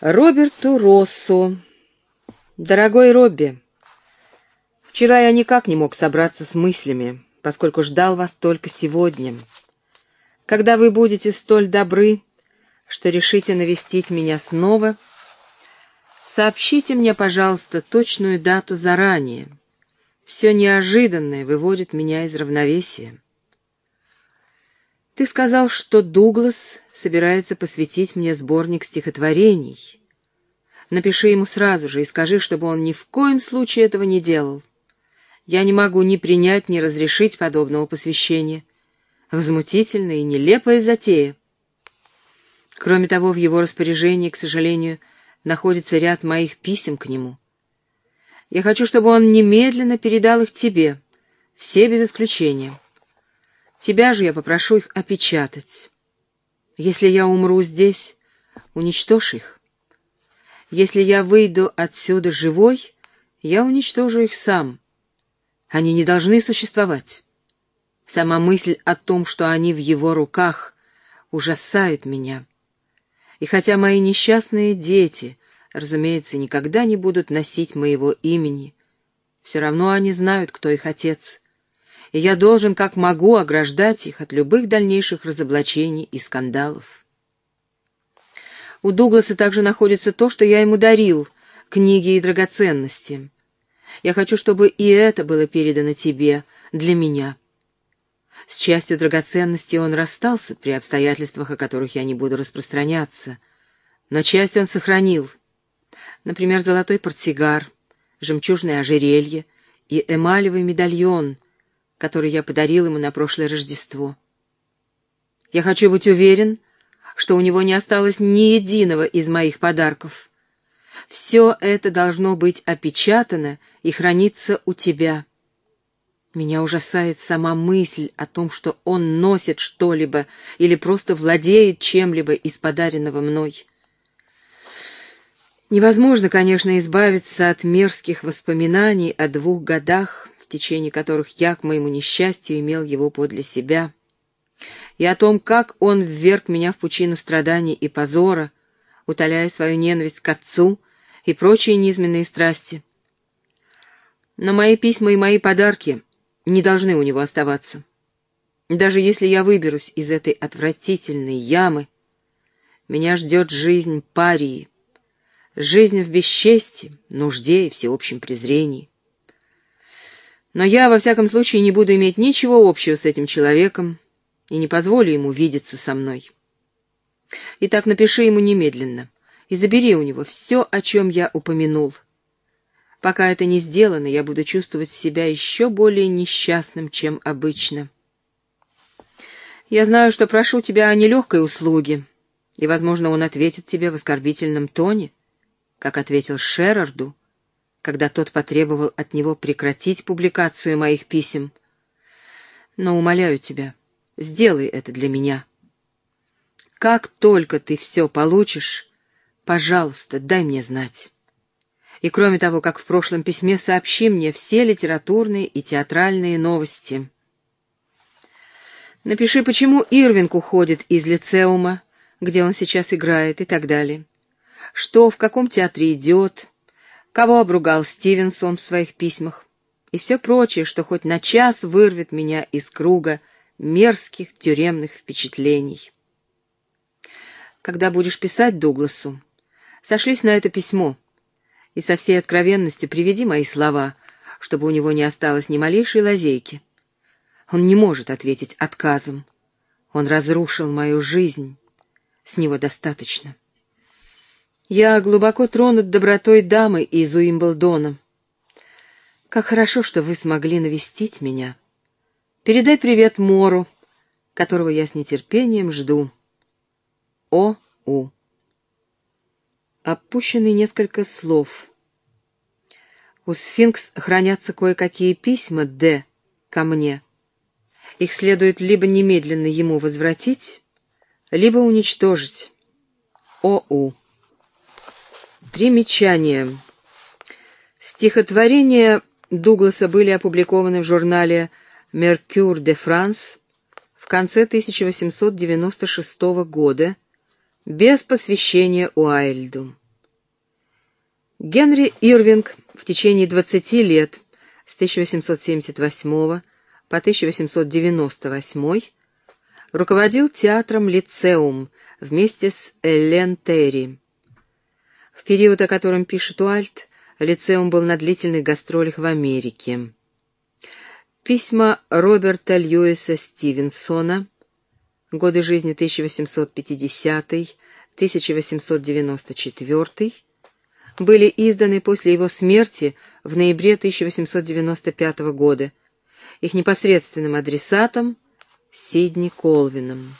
Роберту Россу. Дорогой Робби, вчера я никак не мог собраться с мыслями, поскольку ждал вас только сегодня. Когда вы будете столь добры, что решите навестить меня снова, сообщите мне, пожалуйста, точную дату заранее. Все неожиданное выводит меня из равновесия. Ты сказал, что Дуглас собирается посвятить мне сборник стихотворений. Напиши ему сразу же и скажи, чтобы он ни в коем случае этого не делал. Я не могу ни принять, ни разрешить подобного посвящения. Возмутительная и нелепая затея. Кроме того, в его распоряжении, к сожалению, находится ряд моих писем к нему. Я хочу, чтобы он немедленно передал их тебе, все без исключения. Тебя же я попрошу их опечатать. Если я умру здесь, уничтожь их. Если я выйду отсюда живой, я уничтожу их сам. Они не должны существовать. Сама мысль о том, что они в его руках, ужасает меня. И хотя мои несчастные дети, разумеется, никогда не будут носить моего имени, все равно они знают, кто их отец — и я должен, как могу, ограждать их от любых дальнейших разоблачений и скандалов. У Дугласа также находится то, что я ему дарил, книги и драгоценности. Я хочу, чтобы и это было передано тебе, для меня. С частью драгоценностей он расстался при обстоятельствах, о которых я не буду распространяться, но часть он сохранил. Например, золотой портсигар, жемчужное ожерелье и эмалевый медальон, который я подарил ему на прошлое Рождество. Я хочу быть уверен, что у него не осталось ни единого из моих подарков. Все это должно быть опечатано и храниться у тебя. Меня ужасает сама мысль о том, что он носит что-либо или просто владеет чем-либо из подаренного мной. Невозможно, конечно, избавиться от мерзких воспоминаний о двух годах, в течение которых я, к моему несчастью, имел его подле себя, и о том, как он вверг меня в пучину страданий и позора, утоляя свою ненависть к отцу и прочие низменные страсти. Но мои письма и мои подарки не должны у него оставаться. Даже если я выберусь из этой отвратительной ямы, меня ждет жизнь парии, жизнь в бесчестии, нужде и всеобщем презрении. Но я, во всяком случае, не буду иметь ничего общего с этим человеком и не позволю ему видеться со мной. Итак, напиши ему немедленно и забери у него все, о чем я упомянул. Пока это не сделано, я буду чувствовать себя еще более несчастным, чем обычно. Я знаю, что прошу тебя о нелегкой услуге, и, возможно, он ответит тебе в оскорбительном тоне, как ответил Шерарду, когда тот потребовал от него прекратить публикацию моих писем. Но умоляю тебя, сделай это для меня. Как только ты все получишь, пожалуйста, дай мне знать. И кроме того, как в прошлом письме, сообщи мне все литературные и театральные новости. Напиши, почему Ирвинг уходит из лицеума, где он сейчас играет и так далее. Что, в каком театре идет, кого обругал Стивенсон в своих письмах, и все прочее, что хоть на час вырвет меня из круга мерзких тюремных впечатлений. Когда будешь писать Дугласу, сошлись на это письмо и со всей откровенностью приведи мои слова, чтобы у него не осталось ни малейшей лазейки. Он не может ответить отказом. Он разрушил мою жизнь. С него достаточно. Я глубоко тронут добротой дамы из Уимблдона. Как хорошо, что вы смогли навестить меня. Передай привет Мору, которого я с нетерпением жду. О. У. Опущены несколько слов. У Сфинкс хранятся кое-какие письма Д. ко мне. Их следует либо немедленно ему возвратить, либо уничтожить. О. У. Примечание. Стихотворения Дугласа были опубликованы в журнале «Меркюр де Франс» в конце 1896 года без посвящения Уайльду. Генри Ирвинг в течение 20 лет с 1878 по 1898 руководил театром «Лицеум» вместе с Эллен Терри. В период, о котором пишет Уальт, «Лицеум» был на длительных гастролях в Америке. Письма Роберта Льюиса Стивенсона, годы жизни 1850-1894, были изданы после его смерти в ноябре 1895 года, их непосредственным адресатом Сидни Колвином.